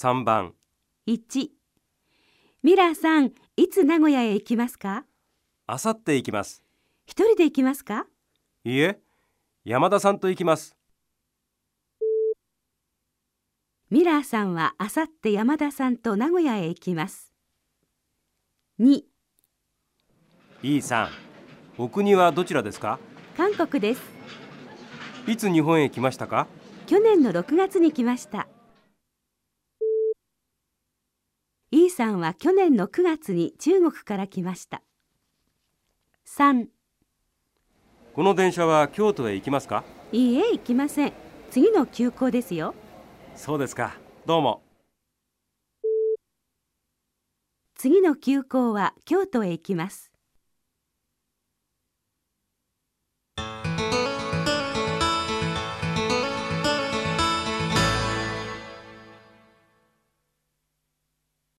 3番1ミラーさんいつ名古屋へ行きますか？あさって行きます。一人で行きますか？いいえ山田さんと行きます。ミラーさんはあさって山田さんと名古屋へ行きます。2 E さん。お国はどちらですか？韓国です。いつ日本へ来ましたか？去年の6月に来ました E さんは去年の9月に中国から来ました。3この電車は京都へ行きますか？いいえ行きません。次の急行ですよ。そうですか。どうも。次の急行は京都へ行きます